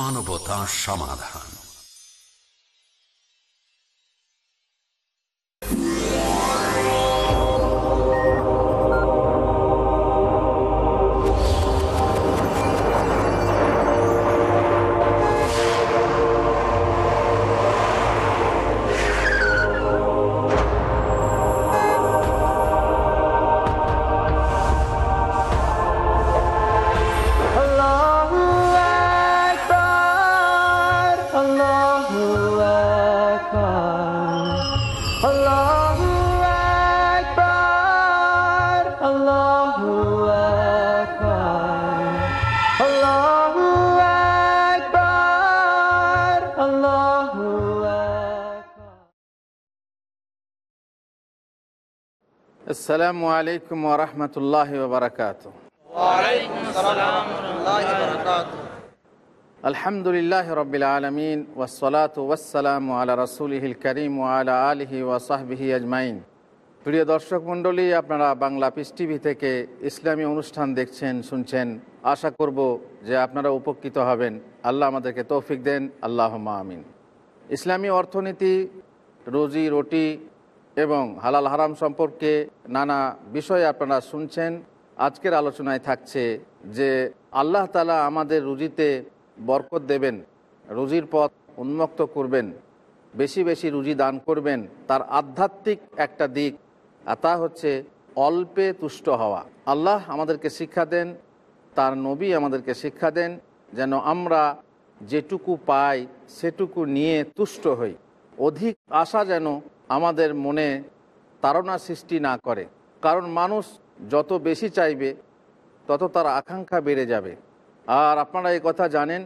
মানবতা সমাধান। আসসালামু আলাইকুম ওরহমতুল্লাহ বারকাত আলহামদুলিল্লাহ রবিল আলমিন ওসলাত ওয়াসালাম আলা রসুলহিল করিম আলা আলহি ওয়াসাহবিহি আজমাইন। প্রিয় দর্শক মণ্ডলী, আপনারা বাংলা পিস টিভি থেকে ইসলামী অনুষ্ঠান দেখছেন, শুনছেন। আশা করব যে আপনারা উপকৃত হবেন। আল্লাহ আমাদেরকে তৌফিক দেন। আল্লাহ আমিন। ইসলামী অর্থনীতি, রুজি, রুটি এবং হালাল হারাম সম্পর্কে নানা বিষয়ে আপনারা শুনছেন। আজকের আলোচনায় থাকছে যে আল্লাহ তালা আমাদের রুজিতে বরকত দেবেন, রুজির পথ উন্মুক্ত করবেন, বেশি বেশি রুজি দান করবেন, তার আধ্যাত্মিক একটা দিক, আর তা হচ্ছে অল্পে তুষ্ট হওয়া। আল্লাহ আমাদেরকে শিক্ষা দেন, তার নবী আমাদেরকে শিক্ষা দেন, যেন আমরা যেটুকু পাই সেটুকু নিয়ে তুষ্ট হই। অধিক আশা যেন আমাদের মনে তাড়না সৃষ্টি না করে। কারণ মানুষ যত বেশি চাইবে, তত তার আকাঙ্ক্ষা বেড়ে যাবে। আর আপনারা এই কথা জানেন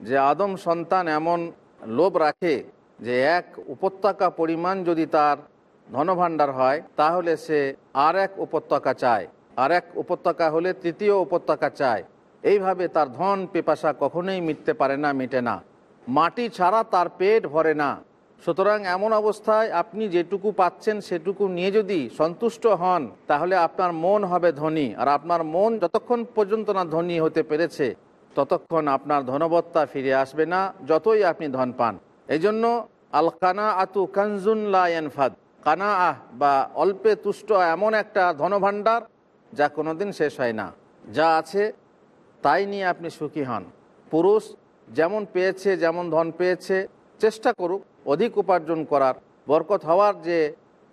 যে আদম সন্তান এমন লোভ রাখে যে এক উপত্যকা পরিমাণ যদি তার ধনভাণ্ডার হয়, তাহলে সে আর এক উপত্যকা চায়। আর এক উপত্যকা হলে তৃতীয় উপত্যকা চায়। এইভাবে তার ধন পেপাসা কখনোই মিটতে পারে না, মিটে না। মাটি ছাড়া তার পেট ভরে না। সুতরাং এমন অবস্থায় আপনি যেটুকু পাচ্ছেন সেটুকু নিয়ে যদি সন্তুষ্ট হন, তাহলে আপনার মন হবে ধনী। আর আপনার মন যতক্ষণ পর্যন্ত না ধনী হতে পেরেছে, ততক্ষণ আপনার ধনবত্তা ফিরে আসবে না, যতই আপনি ধন পান। এই জন্য আল কানা আতু কানজুন লায়নফাদ কানা আহ বা অল্পে তুষ্ট এমন একটা ধনভাণ্ডার যা কোনোদিন শেষ হয় না। যা আছে, তাই নিয়ে আপনি সুখী হন। পুরুষ যেমন পেয়েছে, যেমন ধন পেয়েছে চেষ্টা করুক, অধিক উপার্জন করার, বরকত হওয়ার যে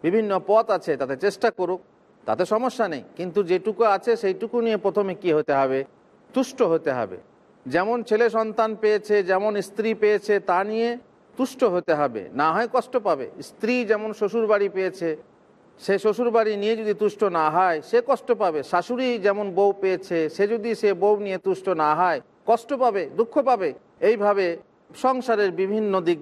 বিভিন্ন পথ আছে, তাতে চেষ্টা করুক, তাতে সমস্যা নেই। কিন্তু যেটুকু আছে, সেইটুকু নিয়ে প্রথমে কি হতে হবে? তুষ্ট হতে হবে। যেমন ছেলে সন্তান পেয়েছে, যেমন স্ত্রী পেয়েছে, তা নিয়ে তুষ্ট হতে হবে। না হয় কষ্ট পাবে। স্ত্রী যেমন শ্বশুর বাড়ি পেয়েছে, সে শ্বশুর বাড়ি নিয়ে যদি তুষ্ট না হয়, সে কষ্ট পাবে। শাশুড়ি যেমন বউ পেয়েছে, সে যদি সে বউ নিয়ে তুষ্ট না হয়, কষ্ট পাবে, দুঃখ পাবে। এইভাবে সংসারের বিভিন্ন দিক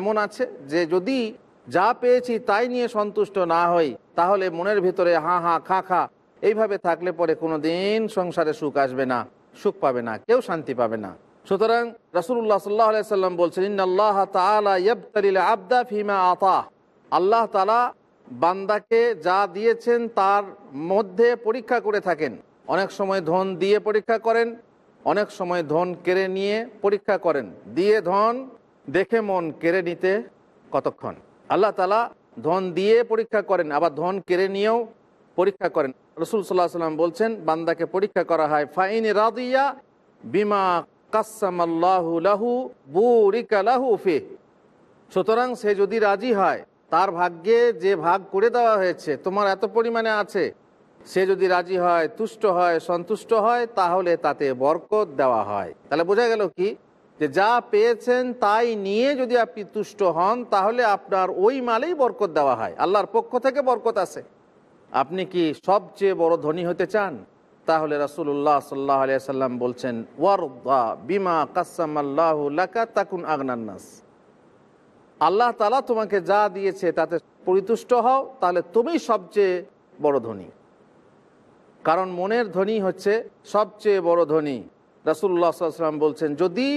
এমন আছে যে যদি যা পেয়েছি তাই নিয়ে সন্তুষ্ট না হই, তাহলে মনের ভিতরে হা হা খা খা, এইভাবে থাকলে পরে কোনো দিন সংসারে সুখ আসবে না, সুখ পাবে না, কেউ শান্তি পাবে না। সুতরাং রাসুল্লাহ সাল্লাহ সাল্লাম বলছেন ইন্নআল্লাহ আবদা ফিমা আতা। আল্লাহ তালা বান্দাকে যা দিয়েছেন তার মধ্যে পরীক্ষা করে থাকেন। অনেক সময় ধন দিয়ে পরীক্ষা করেন অনেক সময় ধন কেড়ে নিয়ে পরীক্ষা করেন। দিয়ে ধন দেখে মন কেড়ে নিতে কতক্ষণ? আল্লাহ তালা ধন দিয়ে পরীক্ষা করেন, আবার ধন কেড়ে নিয়েও পরীক্ষা করেন। রসুল সাল্লাহ সাল্লাম বলছেন, বান্দাকে পরীক্ষা করা হয়, ফাইন রাদিয়া বিমা কাসামাল্লাহু লাহু বুরিকা লাহু ফে সুতরাং সে যদি রাজি হয়, তার ভাগ্যে যে ভাগ করে দেওয়া হয়েছে, তোমার এত পরিমাণে আছে সে যদি রাজি হয়, তুষ্ট হয়, সন্তুষ্ট হয়, তাহলে তাতে বরকত দেওয়া হয়। তাহলে বোঝা গেল কি? যে যা পেয়েছেন তাই নিয়ে যদি আপনি তুষ্ট হন, তাহলে আপনার ওই মালেই বরকত দেওয়া হয়। আল্লাহর পক্ষ থেকে বরকত আছে। আপনি কি সবচেয়ে বড় ধনী হতে চান? তাহলে রাসুল্লাহ সাল্লাহ সাল্লাম বলছেন, ওয়ারদা বিমা কাসামাল্লাহ লাকা তাকুন আগনান্নাস আল্লাহ তালা তোমাকে যা দিয়েছে তাতে পরিতুষ্ট হও, তাহলে তুমি সবচেয়ে বড় ধনী। কারণ মনের ধনী হচ্ছে সবচেয়ে বড় ধনী। রাসুল্লাহ সাল্লাম বলছেন, যদি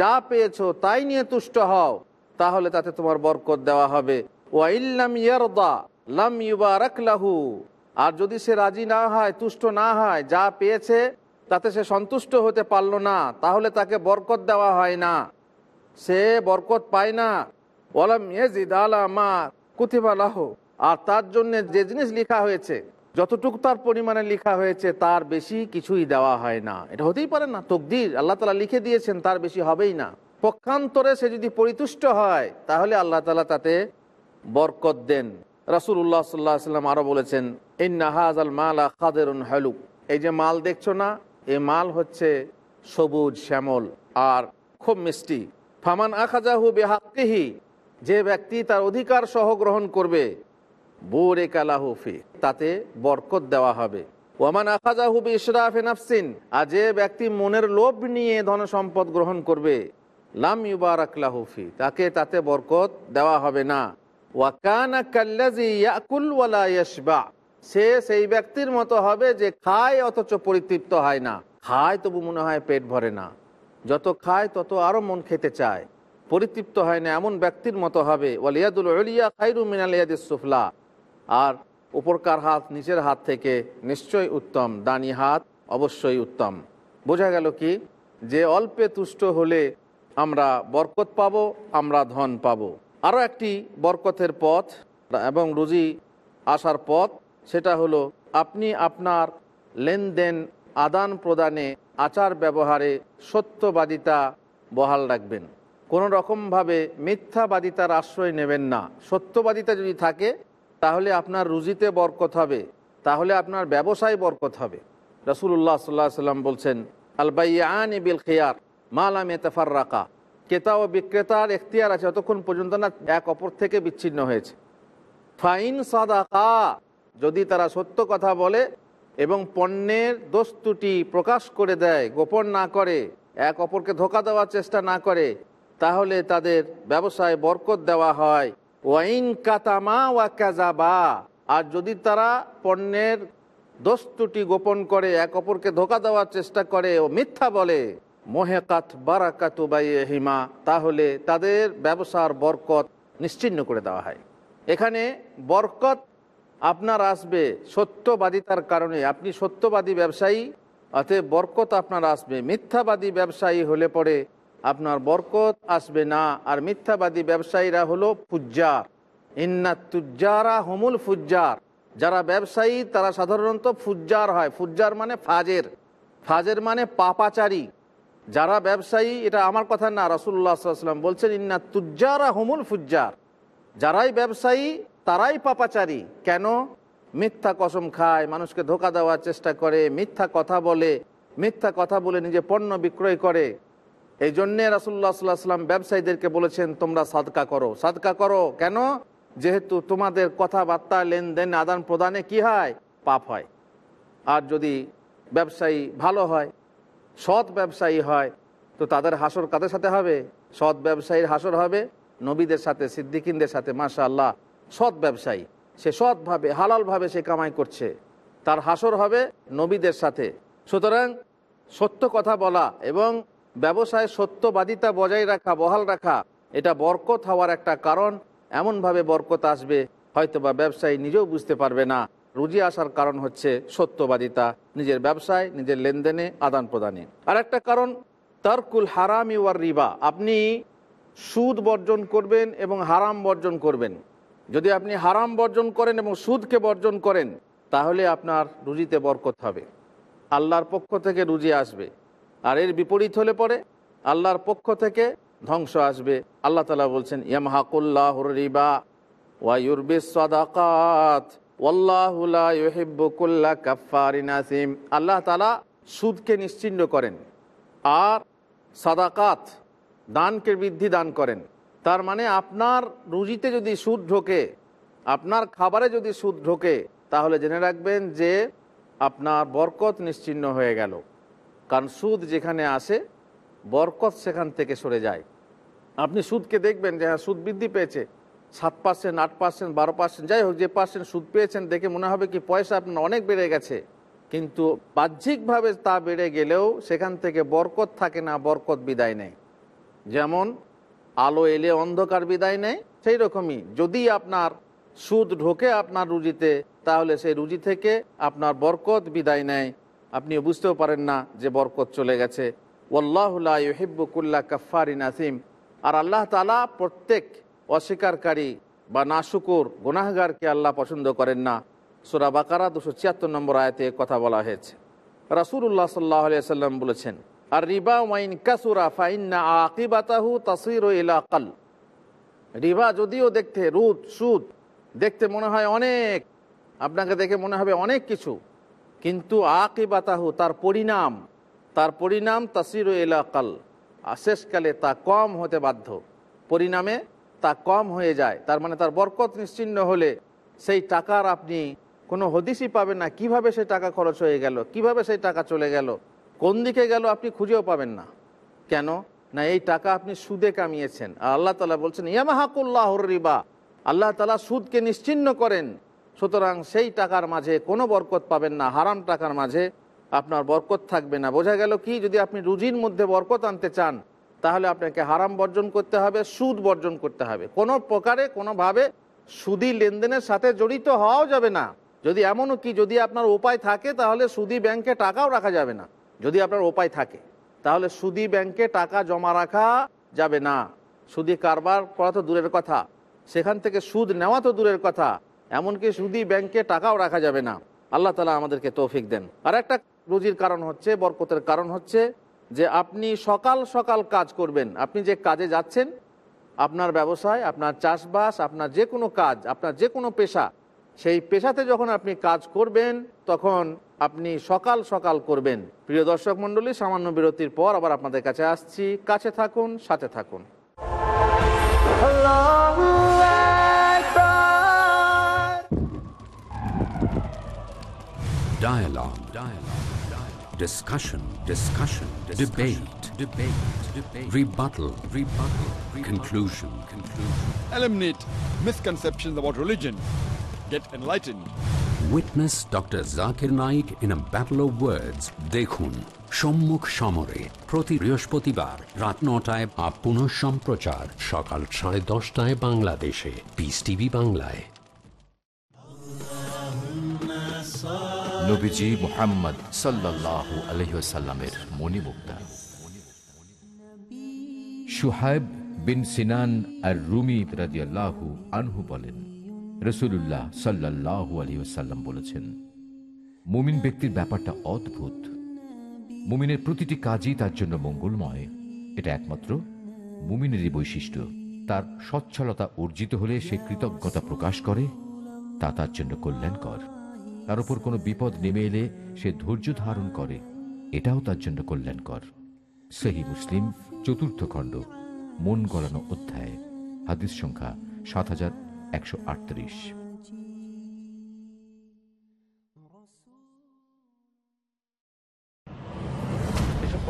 যা পেয়েছ তাই নিয়ে তুষ্ট হও, তাহলে তাতে তোমার বরকত দেওয়া হবে। লাম লাহু। আর যদি সে রাজি না হয়, তুষ্ট না হয়, যা পেয়েছে, তাতে সে সন্তুষ্ট হতে পারল না, তাহলে তাকে বরকত দেওয়া হয় না। সে বরকত পায় না। ওলাম ইয়েজিদ আলা আর তার জন্য যে জিনিস লেখা হয়েছে যতটুকু তার পরিমাণে লেখা হয়েছে, তার বেশি কিছুই দেওয়া হয় না। এটা হতেই পারে না, তকদির। আল্লাহ তালা লিখে দিয়েছেন, তার বেশি হবেই না। পক্ষান্তরে সে যদি পরিতুষ্ট হয়, তাহলে আল্লাহ তালা তাতে বরকত দেন। রাসুল্লাহ সাল্লাহ সাল্লাম আরও বলেছেন এই নাহাজ আল মালা খাদের হালুক। এই যে মাল দেখছ না, এই মাল হচ্ছে সবুজ শ্যামল আর খুব মিষ্টি। ফামান আখাজাহু বেহাক্কিহি, যে ব্যক্তি তার অধিকার সহ গ্রহণ করবে বোরে কালাহুফি তাতে বরকত দেওয়া হবে। ওয়ামান আখাজাহু বি ইশরাফে নাফসিন, আর যে ব্যক্তি মনের লোভ নিয়ে ধন সম্পদ গ্রহণ করবে, লাম ইউবারাক লাহুফি তাকে তাতে বরকত দেওয়া হবে না। ওয়াকানা কাল্লাজি ইয়াকুল ইয়াশবা, সে সেই ব্যক্তির মতো হবে যে খায় অথচ পরিতৃপ্ত হয় না। খায় তবু মনে হয় পেট ভরে না। যত খায় তত আরও মন খেতে চায়। পরিতৃপ্ত হয় না এমন ব্যক্তির মতো হবে। ওয়ালিয়াদুল উলিয়া খাইরু মিনাল ইয়াদিস সুফলা আর উপরকার হাত নিচের হাত থেকে নিশ্চয়ই উত্তম, দানি হাত অবশ্যই উত্তম। বোঝা গেল কি? যে অল্পে তুষ্ট হলে আমরা বরকত পাব, আমরা ধন পাবো। আরও একটি বরকতের পথ এবং রুজি আসার পথ, সেটা হলো আপনি আপনার লেনদেন আদান প্রদানে আচার ব্যবহারে সত্যবাদিতা বহাল রাখবেন। কোনো রকমভাবে মিথ্যাবাদিতার আশ্রয় নেবেন না। সত্যবাদিতা যদি থাকে তাহলে আপনার রুজিতে বরকত হবে, তাহলে আপনার ব্যবসায় বরকত হবে। রসুল্লাহ সাল্লাহ সাল্লাম বলছেন আলবাইয়ান বিল খেয়ার মালাম এতেফার রাকা ক্রেতা ও বিক্রেতার এখতিয়ার আছে যতক্ষণ পর্যন্ত না এক অপর থেকে বিচ্ছিন্ন হয়েছে। ফাইন সাদাকা, যদি তারা সত্য কথা বলে এবং পণ্যের দোস্তুটি প্রকাশ করে দেয়, গোপন না করে, এক অপরকে ধোকা দেওয়ার চেষ্টা না করে, তাহলে তাদের ব্যবসায় বরকত দেওয়া হয়। ওয়াইন কাতামা ওয়া কাজাবা আর যদি তারা পণ্যের দোস্তুটি গোপন করে, এক অপরকে ধোকা দেওয়ার চেষ্টা করে ও মিথ্যা বলে, মোহেকাত বারাকাতুবাই হিমা তাহলে তাদের ব্যবসার বরকত নিশ্চিন্ন করে দেওয়া হয়। এখানে বরকত আপনার আসবে সত্যবাদিতার কারণে। আপনি সত্যবাদী ব্যবসায়ী, অতএব বরকত আপনার আসবে। মিথ্যাবাদী ব্যবসায়ী হলে পরে আপনার বরকত আসবে না। আর মিথ্যাবাদী ব্যবসায়ীরা হলো ফুজ্জার। ইন্না তুজ্জারা হুমুল ফুজ্জার। যারা ব্যবসায়ী, তারা সাধারণত ফুজ্জার হয়। ফুজ্জার মানে ফাজের। ফাজের মানে পাপাচারী। যারা ব্যবসায়ী, এটা আমার কথা না রাসুল্লাহ সাল্লাম বলছেন, ইন্না তুজ্জারা হুমুল ফুজ্জার। যারাই ব্যবসায়ী, তারাই পাপাচারী। কেন? মিথ্যা কসম খায়, মানুষকে ধোকা দেওয়ার চেষ্টা করে, মিথ্যা কথা বলে, মিথ্যা কথা বলে নিজে পণ্য বিক্রয় করে। এই জন্যে রাসুল্লাহ সাল্লাহ সাল্লাম ব্যবসায়ীদেরকে বলেছেন, তোমরা সাদকা করো। সাদকা করো কেন? যেহেতু তোমাদের কথাবার্তা, লেনদেন, আদান প্রদানে কি হয়? পাপ হয়। আর যদি ব্যবসায়ী ভালো হয়, সৎ ব্যবসায়ী হয়, তো তাদের হাসর কাদের সাথে হবে? সৎ ব্যবসায়ীর হাসর হবে নবীদের সাথে, সিদ্দিকিনদের সাথে মাশা আল্লাহ সৎ ব্যবসায়ী, সে সৎভাবে, হালালভাবে সে কামাই করছে। তার হাসর হবে নবীদের সাথে। সুতরাং সত্য কথা বলা এবং ব্যবসায় সত্যবাদিতা বজায় রাখা, বহাল রাখা, এটা বরকত হওয়ার একটা কারণ। এমনভাবে বরকত আসবে হয়তো বা ব্যবসায়ী নিজেও বুঝতে পারবে না। রুজি আসার কারণ হচ্ছে সত্যবাদিতা, নিজের ব্যবসায়, নিজের লেনদেনে আদান প্রদানে। আর একটা কারণ, তারকুল হারামি ওয়ার রিবা। আপনি সুদ বর্জন করবেন এবং হারাম বর্জন করবেন। যদি আপনি হারাম বর্জন করেন এবং সুদকে বর্জন করেন, তাহলে আপনার রুজিতে বরকত হবে। আল্লাহর পক্ষ থেকে রুজি আসবে। আর এর বিপরীত হলে পরে আল্লাহর পক্ষ থেকে ধ্বংস আসবে। আল্লাহ তালা বলছেন ইয়ামহাকুল্লাহ রিবা সাদাকাত আল্লাহ তালা সুদকে নিশ্চিন্ন করেন আর সাদাকাত, দানকে বৃদ্ধি দান করেন। তার মানে আপনার রুজিতে যদি সুদ ঢোকে, আপনার খাবারে যদি সুদ ঢোকে, তাহলে জেনে রাখবেন যে আপনার বরকত নিশ্চিন্ন হয়ে গেল। কারণ সুদ যেখানে আসে, বরকত সেখান থেকে সরে যায়। আপনি সুদকে দেখবেন যে হ্যাঁ সুদ বৃদ্ধি পেয়েছে। সাত পার্সেন্ট আট পার্সেন্ট বারো পার্সেন্ট যাই হোক, যে পার্সেন্ট সুদ পেয়েছেন দেখে মনে হবে কি পয়সা আপনার অনেক বেড়ে গেছে। কিন্তু বাহ্যিকভাবে তা বেড়ে গেলেও সেখান থেকে বরকত থাকে না, বরকত বিদায় নেয়। যেমন, আলো এলে অন্ধকার বিদায় নেয়, সেই রকমই। যদি আপনার সুদ ঢোকে আপনার রুজিতে, তাহলে সেই রুজি থেকে আপনার বরকত বিদায় নেয়। আপনি বুঝতেও পারেন না যে বরকত চলে গেছে। ওল্লাহুল্লাহ ইহিব্বুকুল্লাহ কাফারিন আসিম আর আল্লাহ তালা প্রত্যেক অস্বীকারী বা নাশুকুর গুনাহগারকে আল্লাহ পছন্দ করেন না। সুরা বাকারা দুশো ছিয়াত্তর নম্বর আয়তে কথা বলা হয়েছে। রাসুল্লাহ সাল্লাহ সাল্লাম বলেছেন আর রিবা ওয়াইন কাসুরা ফাইন্না আকিবাতাহু তাসির ইলা কাল রিবা যদিও দেখতে রুদ, সুদ, দেখতে মনে হয় অনেক, আপনাকে দেখে মনে হবে অনেক কিছু। কিন্তু আকিবাতাহু, তার পরিণাম তার পরিণাম তাসির এলাকাল শেষকালে তা কম হতে বাধ্য। পরিণামে তা কম হয়ে যায়। তার মানে তার বরকত নিশ্চিন্ন হলে সেই টাকার আপনি কোনো হদিসই পাবেন না। কীভাবে সেই টাকা খরচ হয়ে গেল? কীভাবে সেই টাকা চলে গেল? কোন দিকে গেল আপনি খুঁজেও পাবেন না। কেন? না, এই টাকা আপনি সুদে কামিয়েছেন। আর আল্লাহ তালা বলছেন, ইয়ামাহাকুল্লাহর রিবা। আল্লাহ তালা সুদকে নিশ্চিন্ন করেন। সুতরাং সেই টাকার মাঝে কোনো বরকত পাবেন না, হারাম টাকার মাঝে আপনার বরকত থাকবে না। বোঝা গেল কি? যদি আপনি রুজির মধ্যে বরকত আনতে চান, তাহলে আপনাকে হারাম বর্জন করতে হবে, সুদ বর্জন করতে হবে। কোনো প্রকারে, কোনোভাবে সুদি লেনদেনের সাথে জড়িত হওয়াও যাবে না। যদি এমনও কি, যদি আপনার উপায় থাকে, তাহলে সুদি ব্যাংকে টাকাও রাখা যাবে না। যদি আপনার উপায় থাকে, তাহলে সুদি ব্যাংকে টাকা জমা রাখা যাবে না। সুদি কারবার করা তো দূরের কথা। সেখান থেকে সুদ নেওয়া তো দূরের কথা। এমনকি সুদি ব্যাংকে টাকাও রাখা যাবে না। আল্লাহ তালা আমাদেরকে তৌফিক দেন। আর একটা রুজির কারণ হচ্ছে, বরকতের কারণ হচ্ছে যে আপনি সকাল সকাল কাজ করবেন। আপনি যে কাজে যাচ্ছেন, আপনার ব্যবসায়, আপনার চাষবাস, আপনার যে কোনো কাজ, আপনার যে কোনো পেশা, সেই পেশাতে যখন আপনি কাজ করবেন, তখন আপনি সকাল সকাল করবেন। প্রিয় দর্শক মণ্ডলী, সামান্য বিরতির পর আবার আপনাদের কাছে আসছি। কাছে থাকুন, সাথে থাকুন। Dialogue. Dialogue. Discussion. Discussion. Discussion. Debate. Debate. Debate. Rebuttal. Rebuttal. Rebuttal. Conclusion. Conclusion. eliminate misconceptions about religion, get enlightened. Witness Dr. Zakir Naik in a battle of words. দেখুন সম্মুখ সমরে প্রতি বৃহস্পতিবার রাত নটায় বা পুনঃ সম্প্রচার সকাল সাড়ে দশটায় বাংলাদেশে পিস টিভি বাংলায় নবীজি মোহাম্মদ সাল্লাহ আলহিসাল্লামের মণিমুক্তা। সুহাইব বিন সিনান আর রুমি রাজিয়াল্লাহু আনহু বলেন রসুল্লাহ সাল্লাহ আলহিসাল্লাম বলেছেন, মুমিন ব্যক্তির ব্যাপারটা অদ্ভুত। মুমিনের প্রতিটি কাজই তার জন্য মঙ্গলময়। এটা একমাত্র মুমিনেরই বৈশিষ্ট্য। তার সচ্ছলতা অর্জিত হলে সে কৃতজ্ঞতা প্রকাশ করে, তা তার জন্য কল্যাণকর। তার উপর কোনো বিপদ নেমে এলে সে ধৈর্য ধারণ করে। এটাও তার জন্য কল্যাণকর। সেহি মুসলিম, চতুর্থ খণ্ড, মন গড়ানো অধ্যায়, হাদিস সংখ্যা সাত হাজার একশো আটত্রিশ।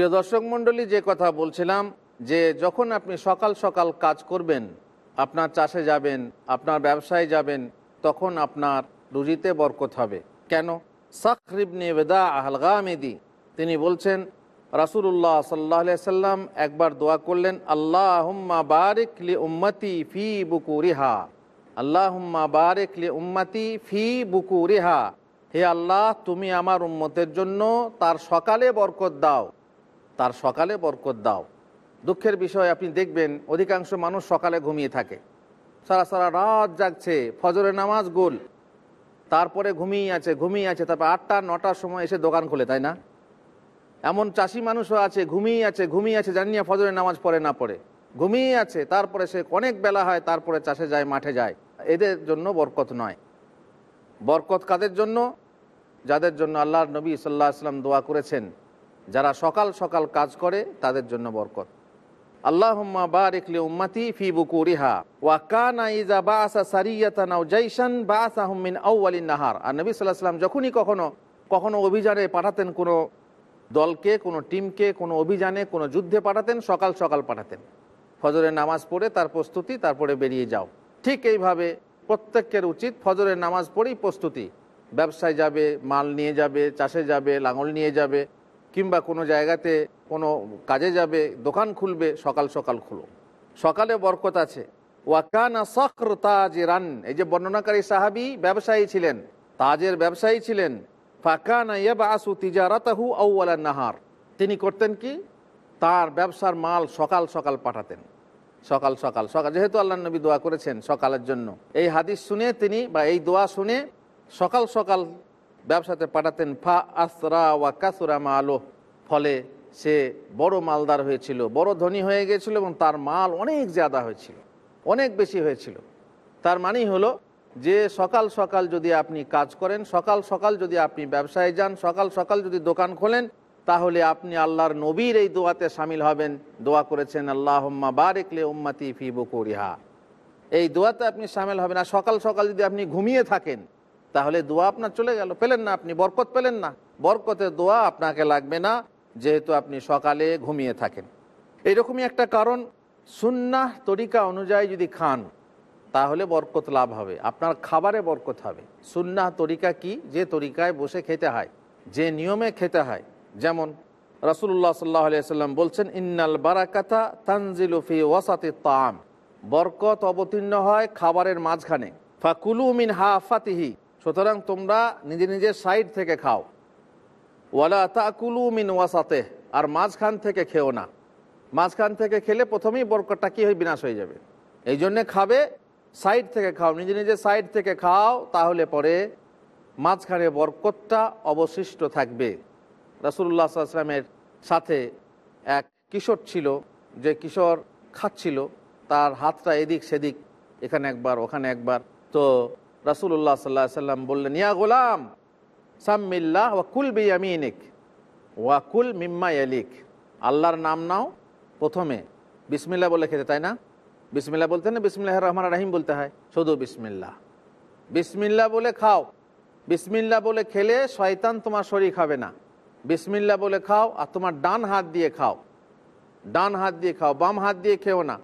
প্রিয় দর্শক মণ্ডলী, যে কথা বলছিলাম যে যখন আপনি সকাল সকাল কাজ করবেন, আপনার চাষে যাবেন, আপনার ব্যবসায় যাবেন, তখন আপনার রুজিতে বরকত হবে। কেন? সাকরিবনে বেদা আহলগামেদি তিনি বলছেন রাসুল্লাহ সাল্লাহ সাল্লাম একবার দোয়া করলেন আল্লাহ হুম্মা বারিক লি উম্মতি ফি বুকুরিহা। আল্লাহ হুম্মা বারিক লি উম্মতি ফি বুকুরিহা। হে আল্লাহ, তুমি আমার উম্মতের জন্য তার সকালে বরকত দাও। তার সকালে বরকত দাও। দুঃখের বিষয়, আপনি দেখবেন অধিকাংশ মানুষ সকালে ঘুমিয়ে থাকে। সারা সারা রাত জাগছে, ফজরের নামাজ গোল। তারপরে ঘুমিয়ে আছে ঘুমিয়ে আছে, তারপর আটটা, নটার সময় এসে দোকান খোলে, তাই না? এমন চাষি মানুষও আছে, ঘুমিয়ে আছে ঘুমিয়ে আছে জানিয়া ফজরের নামাজ পড়ে না পড়ে। ঘুমিয়ে আছে, তারপরে সে অনেক বেলা হয়, তারপরে চাষে যায়, মাঠে যায়। এদের জন্য বরকত নয়। বরকত কাদের জন্য? যাদের জন্য আল্লাহর নবী সাল্লাহ আসলাম দোয়া করেছেন। যারা সকাল সকাল কাজ করে, তাদের জন্য বরকত। আল্লাহুম্মা উম্মতি নাহার। আর যখনই কখনো কখনো অভিযানে পাঠাতেন কোনো দলকে, কোনো টিমকে, কোনো অভিযানে, কোনো যুদ্ধে পাঠাতেন, সকাল সকাল পাঠাতেন। ফজরের নামাজ পড়ে তার প্রস্তুতি, তারপরে বেরিয়ে যাও। ঠিক এইভাবে প্রত্যেকের উচিত ফজরের নামাজ পড়েই প্রস্তুতি। ব্যবসায় যাবে, মাল নিয়ে যাবে, চাষে যাবে, লাঙল নিয়ে যাবে। কিংবা কোনো জায়গাতে কোনো কাজে যাবে, দোকান খুলবে, সকাল সকাল খুলো। সকালে বরকত আছে। ওয়াকানা তাজ রান এই যে বর্ণনাকারী সাহাবি ব্যবসায়ী ছিলেন, তাজের ব্যবসায়ী ছিলেন। ফাকানা ইয়াবা আসু তিজারাতাহু আউ্লা নাহার। তিনি করতেন কি? তার ব্যবসার মাল সকাল সকাল পাঠাতেন। সকাল সকাল সকাল। যেহেতু আল্লাহ নবী দোয়া করেছেন সকালের জন্য। এই হাদিস শুনে তিনি বা এই দোয়া শুনে সকাল সকাল ব্যবসাতে পাঠাতেন, ফা আসরা ওয়া কাসুরা মালো ফলে সে বড় মালদার হয়েছিল, বড় ধনী হয়ে গিয়েছিল এবং তার মাল অনেক জাদা হয়েছিল, অনেক বেশি হয়েছিল। তার মানেই হলো যে সকাল সকাল যদি আপনি কাজ করেন, সকাল সকাল যদি আপনি ব্যবসায় যান, সকাল সকাল যদি দোকান খোলেন, তাহলে আপনি আল্লাহর নবীর এই দোয়াতে সামিল হবেন। দোয়া করেছেন আল্লাহ বারেকলে উম্মাতি ফি বকুরিহা। এই দোয়াতে আপনি সামিল হবেন। আর সকাল সকাল যদি আপনি ঘুমিয়ে থাকেন তাহলে দোয়া আপনার চলে গেল। পেলেন না আপনি, বরকত পেলেন না। বরকতের দোয়া আপনাকে লাগবে না, যেহেতু আপনি সকালে ঘুমিয়ে থাকেন। এইরকমই একটা কারণ, সুন্নাহ তরিকা অনুযায়ী যদি খান, তাহলে বরকত লাভ হবে, আপনার খাবারে বরকত হবে। সুন্নাহ তরিকা কি? যে তরিকায় বসে খেতে হয়, যে নিয়মে খেতে হয়। যেমন রসুল্লাহ সাল্লাহ সাল্লাম বলছেন, ইন্নাল বারাকাতা তানজিলুফি ওয়াসাতি তাম বরকত অবতীর্ণ হয় খাবারের মাঝখানে। ফাকুলু মিন হা ফাতিহি। সুতরাং তোমরা নিজে নিজের সাইড থেকে খাও। ওয়ালা তাকুলু মিন ওয়াসাতে আর মাঝখান থেকে খেও না। মাঝখান থেকে খেলে প্রথমেই বরকতটা কী হয়ে বিনাশ হয়ে যাবে। এই জন্যে খাবে, সাইড থেকে খাও, নিজে নিজে সাইড থেকে খাও, তাহলে পরে মাঝখানে বরকতটা অবশিষ্ট থাকবে। রাসুল্লাহ আসলামের সাথে এক কিশোর ছিল, যে কিশোর খাচ্ছিল, তার হাতটা এদিক সেদিক, এখানে একবার, ওখানে একবার। তো রাসুল্লাহ সাল্লাহ সাল্লাম বললেন, ইয়া গোলাম, সাম্মিল্লাহ ওয়াকুল বিয়ামিনিক ওয়াকুল মিম্মা ইয়ালিক। আল্লাহর নাম নাও প্রথমে। বিসমিল্লা বলে খেতে, তাই না? বিসমিল্লা বলতে না বিসমিল্লাহ রহমান রাহিম বলতে হয়? শুধু বিসমিল্লা বিসমিল্লা বলে খাও। বিসমিল্লা বলে খেলে শয়তান তোমার শরীর খাবে না। বিসমিল্লা বলে খাও আর তোমার ডান হাত দিয়ে খাও। ডান হাত দিয়ে খাও, বাম হাত দিয়ে খেও না।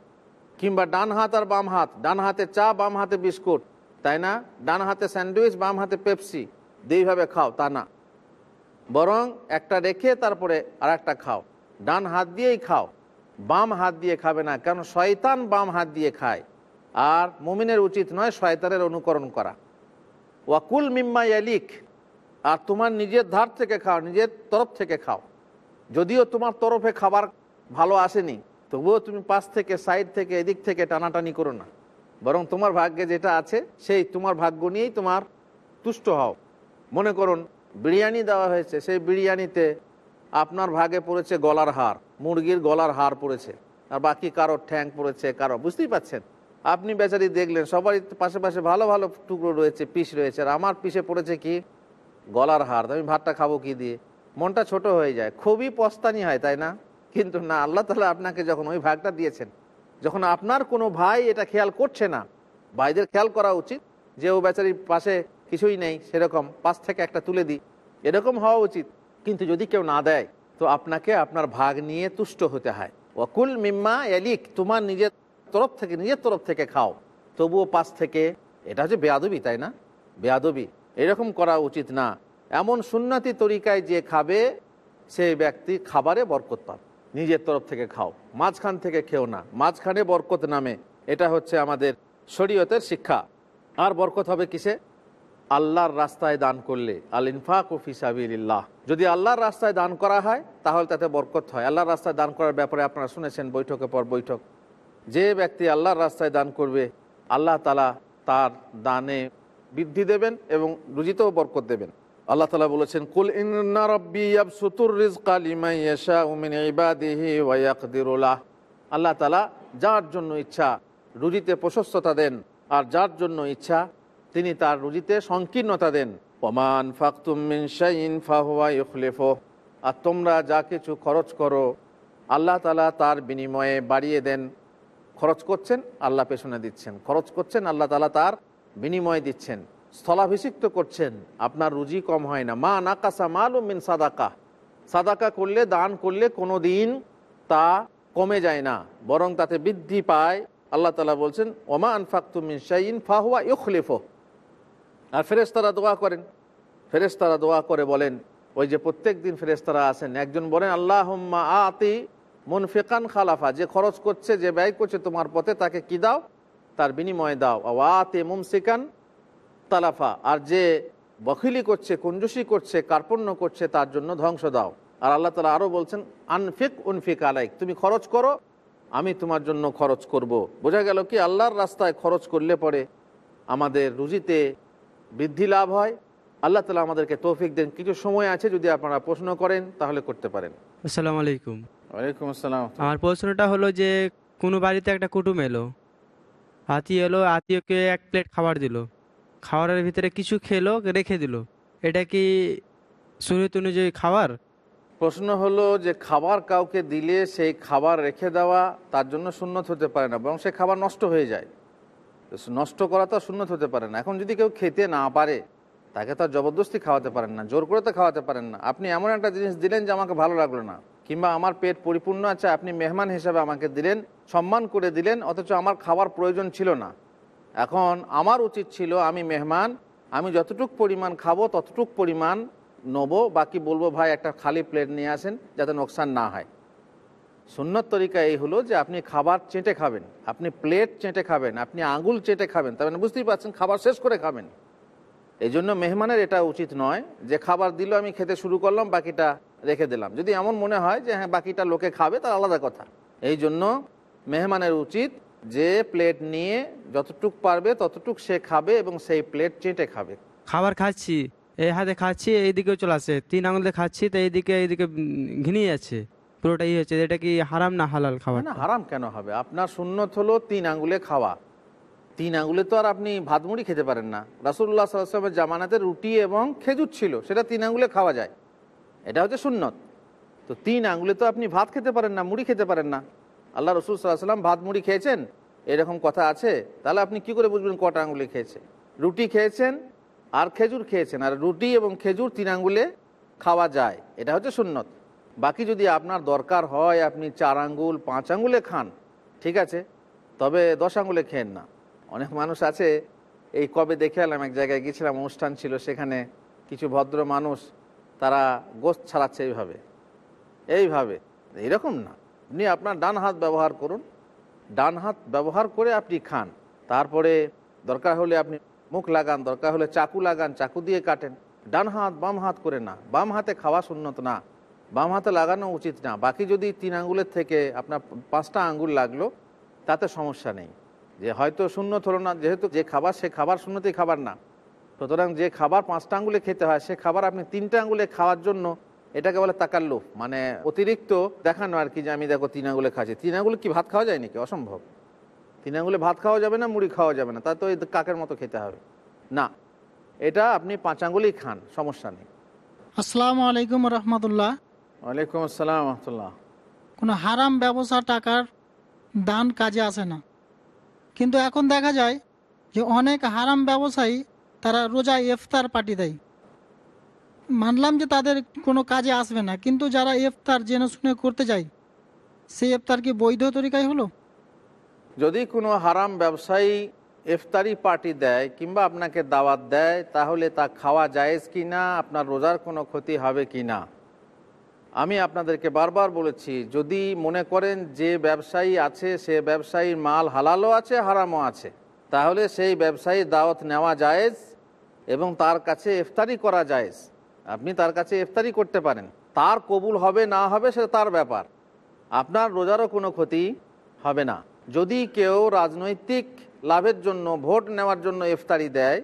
কিংবা ডান হাত আর বাম হাত, ডান হাতে চা, বাম হাতে বিস্কুট। তাই না? ডান হাতে স্যান্ডউইচ, বাম হাতে পেপসি। দুইভাবে খাও, তা না। বরং একটা রেখে তারপরে আর একটা খাও। ডান হাত দিয়েই খাও। বাম হাত দিয়ে খাবে না কারণ শয়তান বাম হাত দিয়ে খায়। আর মুমিনের উচিত নয় শয়তানের অনুকরণ করা। ওয়াকুল মিম্মা ইয়ালিক, আর তোমার নিজের ধার থেকে খাও, নিজের তরফ থেকে খাও। যদিও তোমার তরফে খাবার ভালো আসেনি, তবুও তুমি পাশ থেকে, সাইড থেকে, এদিক থেকে টানাটানি করো না। বরং তোমার ভাগ্যে যেটা আছে, সেই তোমার ভাগ্য নিয়েই তোমার তুষ্ট হও। মনে করুন, বিরিয়ানি দেওয়া হয়েছে, সেই বিরিয়ানিতে আপনার ভাগে পড়েছে গলার হার, মুরগির গলার হার পড়েছে, আর বাকি কারোর ঠ্যাং পড়েছে, কারও, বুঝতেই পাচ্ছেন? আপনি বেচারি দেখলেন, সবারই পাশে পাশে ভালো ভালো টুকরো রয়েছে, পিস রয়েছে, আর আমার পিসে পড়েছে কি? গলার হার। আমি ভাতটা খাব কি দিয়ে? মনটা ছোট হয়ে যায়, খুবই পস্তানি হয়, তাই না? কিন্তু না, আল্লাহ তালা আপনাকে যখন ওই ভাগটা দিয়েছেন যখন আপনার কোনো ভাই এটা খেয়াল করছে না, ভাইদের খেয়াল করা উচিত যে ও বেচারির পাশে কিছুই নেই, সেরকম পাশ থেকে একটা তুলে দিই, এরকম হওয়া উচিত। কিন্তু যদি কেউ না দেয়, তো আপনাকে আপনার ভাগ নিয়ে তুষ্ট হতে হয়। ওকুল মিম্মা এলিক তোমার নিজের তরফ থেকে, নিজের তরফ থেকে খাও। তবুও পাশ থেকে, এটা হচ্ছে বেয়াদবি, তাই না? বেয়াদবি, এরকম করা উচিত না। এমন সুন্নাতি তরিকায় যে খাবে, সেই ব্যক্তি খাবারে বরকত পাবে। নিজের তরফ থেকে খাও। মাঝখান থেকে খেও না। মাঝখানে বরকত নামে। এটা হচ্ছে আমাদের শরীয়তের শিক্ষা। আর বরকত হবে কিসে? আল্লাহর রাস্তায় দান করলে। আল ইনফাক ও ফিসাবিল্লাহ যদি আল্লাহর রাস্তায় দান করা হয়, তাহলে তাতে বরকত হয়। আল্লাহর রাস্তায় দান করার ব্যাপারে আপনারা শুনেছেন বৈঠকের পর বৈঠক। যে ব্যক্তি আল্লাহর রাস্তায় দান করবে, আল্লাহ তালা তার দানে বৃদ্ধি দেবেন এবং রুজিতেও বরকত দেবেন। আল্লাহ তালা বলেছেন, কুল ইন্না আল্লাহ তালা যার জন্য ইচ্ছা রুজিতে প্রশস্ততা দেন, আর যার জন্য ইচ্ছা তিনি তার রুজিতে সংকীর্ণতা দেন। ওমান ফাকতুম আর তোমরা যা কিছু খরচ করো, আল্লাহ তালা তার বিনিময়ে বাড়িয়ে দেন। খরচ করছেন, আল্লাহ পেছনে দিচ্ছেন। খরচ করছেন, আল্লাহ তালা তার বিনিময় দিচ্ছেন। স্থলাভিষিক্ত করছেন, আপনার রুজি কম হয় না। মা নাকাসা মালুম মিন সাদাকা। সাদাকা করলে, দান করলে কোনো দিন তা কমে যায় না, বরং তাতে বৃদ্ধি পায়। আল্লাহ তালা বলছেন, ওমা আনফাক্তু মিন শাইন ফাহুয়া ইউখলিফ আর ফেরেস্তারা দোয়া করেন। ফেরেস্তারা দোয়া করে বলেন, ওই যে প্রত্যেক দিন ফেরেস্তারা আসেন, একজন বলেন আল্লাহ আতি মুনফিকান খালাফা। যে খরচ করছে, যে ব্যয় করছে তোমার পথে, তাকে কি দাও? তার বিনিময়ে দাও। আতে মুমসিকান তালাফা আর যে বখিলি করছে কুঞ্জুসি করছে কার্পণ্য করছে তার জন্য ধ্বংস দাও। আর আল্লাহ তালা আরও বলছেন আনফিক উনফিক আলাইক তুমি খরচ করো আমি তোমার জন্য খরচ করব। বোঝা গেল কি আল্লাহর রাস্তায় খরচ করলে পরে আমাদের রুজিতে বৃদ্ধি লাভ হয়। আল্লাহ তালা আমাদেরকে তৌফিক দেন। কিছু সময় আছে যদি আপনারা প্রশ্ন করেন তাহলে করতে পারেন। আসসালামু আলাইকুম। ওয়ালাইকুম আসসালাম। আমার প্রশ্নটা হলো যে কোনো বাড়িতে একটা কুটুম এলো আত্মীয় এলো আত্মীয়কে এক প্লেট খাবার দিল। খাবারের ভিতরে কিছু খেলো, রেখে দিল। এটা কি সুনিত অনুযায়ী খাবার প্রশ্ন হলো যে খাবার কাউকে দিলে সেই খাবার রেখে দেওয়া তার জন্য সুন্নত হতে পারে না, বরং সে খাবার নষ্ট হয়ে যায়। নষ্ট করা তো সুন্নত হতে পারে না। এখন যদি কেউ খেতে না পারে, তাকে তো জবরদস্তি খাওয়াতে পারেন না, জোর করে তো খাওয়াতে পারেন না। আপনি এমন একটা জিনিস দিলেন যে আমাকে ভালো লাগল না, কিংবা আমার পেট পরিপূর্ণ আছে, আপনি মেহমান হিসাবে আমাকে দিলেন, সম্মান করে দিলেন, অথচ আমার খাবার প্রয়োজন ছিল না। এখন আমার উচিত ছিল আমি মেহমান, আমি যতটুক পরিমাণ খাব, ততটুক পরিমাণ নেব, বাকি বলব, ভাই, একটা খালি প্লেট নিয়ে আসেন যাতে নোকসান না হয়। সুন্নত তরিকা এই হলো যে আপনি খাবার চেটে খাবেন, আপনি প্লেট চেটে খাবেন, আপনি আঙুল চেটে খাবেন, তার মানে বুঝতেই পারছেন খাবার শেষ করে খাবেন। এই জন্য মেহমানের এটা উচিত নয় যে খাবার দিল, আমি খেতে শুরু করলাম, বাকিটা রেখে দিলাম। যদি এমন মনে হয় যে হ্যাঁ বাকিটা লোকে খাবে, তার আলাদা কথা। এই জন্য মেহমানের উচিত যে প্লেট নিয়ে যতটুক পারবে ততটুক সে খাবে এবং সেই প্লেট চেটে খাবে। খাবার খাচ্ছি এই হাতে খাচ্ছি এইদিকেও চলে আসে। তিন আঙুলে খাচ্ছি তো এইদিকে এইদিকে ঘিনিয়ে যাচ্ছে। পুরোটাই হচ্ছে এটা কি হারাম না হালাল খাবার? না হারাম কেন হবে? আপনার সুন্নত হলো তিন আঙুলে খাওয়া। তিন আঙুলে তো আর আপনি ভাত মুড়ি খেতে পারেন না। রাসুল্লাহ সাল্লামের জামানাতে রুটি এবং খেজুর ছিল সেটা তিন আঙুলে খাওয়া যায়। এটা হচ্ছে সুন্নত। তো তিন আঙুলে তো আপনি ভাত খেতে পারেন না মুড়ি খেতে পারেন না। আল্লাহ রসুল সাল্লাহ সাল্লাম ভাত মুড়ি খেয়েছেন? এরকম কথা আছে। তাহলে আপনি কি করে বুঝবেন কটা আঙুলে খেয়েছে? রুটি খেয়েছেন আর খেজুর খেয়েছেন। আর রুটি এবং খেজুর তিন আঙুলে খাওয়া যায়। এটা হচ্ছে সুন্নত। বাকি যদি আপনার দরকার হয়, আপনি চার আঙ্গুল, পাঁচ আঙ্গুলে খান, ঠিক আছে? তবে দশ আঙ্গুলে খেয়েন না। অনেক মানুষ আছে, এই কবে দেখে এলাম, এক জায়গায় গেছিলাম অনুষ্ঠান ছিল সেখানে কিছু ভদ্র মানুষ, তারা গোস্ত ছাড়াচ্ছে এইভাবে। এইভাবে। এরকম না। আপনি আপনার ডান হাত ব্যবহার করুন। ডান হাত ব্যবহার করে আপনি খান। তারপরে দরকার হলে আপনি মুখ লাগান, দরকার হলে চাকু লাগান, চাকু দিয়ে কাটেন। ডান হাত, বাম হাত করে না। বাম হাতে খাওয়া সুন্নত না। বাম হাতে লাগানো উচিত না। বাকি যদি তিন আঙ্গুলের থেকে আপনার পাঁচটা আঙ্গুল লাগল, তাতে সমস্যা নেই। যে হয়তো শূন্যত হলো না, যেহেতু যে খাবার, সে খাবার শূন্যতেই খাবার না। সুতরাং যে খাবার পাঁচটা আঙ্গুলে খেতে হয়, সে খাবার আপনি তিনটা আঙ্গুলে খাওয়ার জন্য এটাকে বলে তাকাল্লুফ মানে অতিরিক্ত দেখানো আর কি যে আমি দেখো তিন আঙ্গুলে খাচ্ছি। তিন আঙ্গুলে কি ভাত খাওয়া যায় নাকি? অসম্ভব। তিন আঙ্গুলে ভাত খাওয়া যাবে না মুড়ি খাওয়া যাবে না তা তো কাকের মতো খেতে হবে। না এটা আপনি পাঁচ আঙ্গুলেই খান সমস্যা নেই। আসসালামু আলাইকুম রহমতুল্লাহ। ওয়ালাইকুম আসসালাম রহমতুল্লাহ। কোনো হারাম ব্যবসা টাকার দান কাজে আসে না। কিন্তু এখন দেখা যায় যে অনেক হারাম ব্যবসায়ী তারা রোজা ইফতার পার্টি দেয়। মানলাম যে তাদের কোনো কাজে আসবে না, কিন্তু যারা ইফতার জেনে শুনে করতে যায়, সেই ইফতার কি বৈধ তরিকায় হলো? যদি কোনো হারাম ব্যবসায়ী ইফতারি পার্টি দেয় কিংবা আপনাকে দাওয়াত দেয়, তাহলে তা খাওয়া জায়েজ কি না আপনার রোজার কোনো ক্ষতি হবে কি না আমি আপনাদেরকে বারবার বলেছি, যদি মনে করেন যে ব্যবসায়ী আছে, সে ব্যবসায়ীর মাল হালালও আছে, হারামও আছে, তাহলে সেই ব্যবসায়ী দাওয়াত নেওয়া জায়েজ এবং তার কাছে ইফতারি করা জায়েজ। আপনি তার কাছে ইফতারি করতে পারেন। তার কবুল হবে না হবে সেটা তার ব্যাপার। আপনার রোজারও কোনো ক্ষতি হবে না। যদি কেউ রাজনৈতিক লাভের জন্য, ভোট নেওয়ার জন্য ইফতারি দেয়,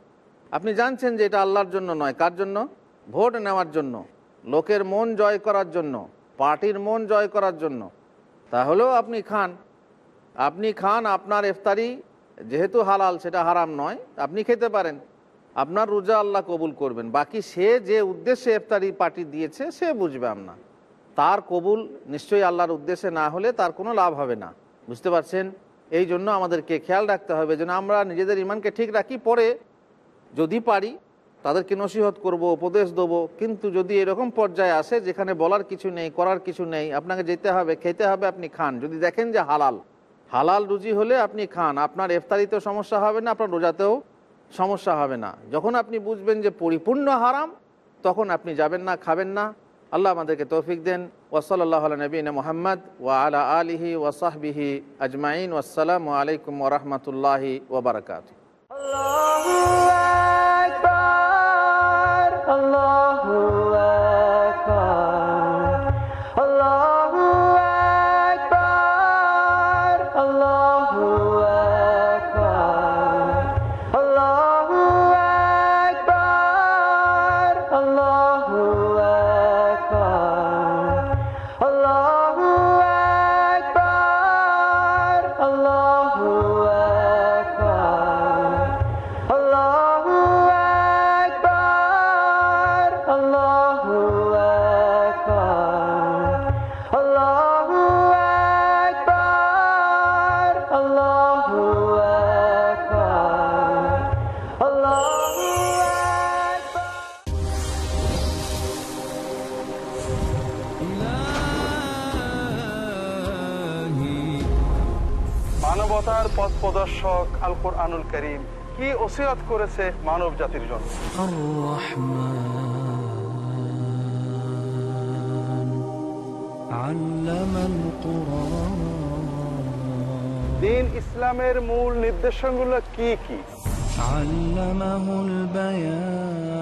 আপনি জানছেন যে এটা আল্লাহর জন্য নয়। কার জন্য? ভোট নেওয়ার জন্য। লোকের মন জয় করার জন্য। পার্টির মন জয় করার জন্য। তাহলেও আপনি খান। আপনি খান, আপনার ইফতারি যেহেতু হালাল, সেটা হারাম নয়। আপনি খেতে পারেন। আপনার রোজা আল্লাহ কবুল করবেন। বাকি সে যে উদ্দেশ্যে ইফতারি পার্টি দিয়েছে, সে বুঝবে আপনার তার কবুল নিশ্চয়ই আল্লাহর উদ্দেশ্যে না হলে তার কোনো লাভ হবে না। বুঝতে পারছেন? এই জন্য আমাদেরকে খেয়াল রাখতে হবে যেন আমরা নিজেদের ইমানকে ঠিক রাখি, পরে যদি পারি তাদেরকে নসিহত করব, উপদেশ দেবো। কিন্তু যদি এরকম পর্যায়ে আসে যেখানে বলার কিছু নেই, করার কিছু নেই, আপনাকে যেতে হবে, খেতে হবে, আপনি খান। যদি দেখেন যে হালাল হালাল রুজি হলে আপনি খান। আপনার ইফতারিতেও সমস্যা হবে না, আপনার রোজাতেও সমস্যা হবে না। যখন আপনি বুঝবেন যে পরিপূর্ণ হারাম, তখন আপনি যাবেন না, খাবেন না। আল্লাহ আমাদেরকে তৌফিক দেন। ওসলাল্লাহ নবীন মোহাম্মদ ওয়া আলা আলিহি ওয়াসাহবিহি আজমাইন। ওসালামু আলাইকুম ওরহমতুল্লাহি ওবরকাত Allahu কোরআনুল করিম কি ওসিরাত করেছে মানব জাতির জন্য? দিন ইসলামের মূল নির্দেশনগুলো কি কি? আল্লামাহুল বায়ান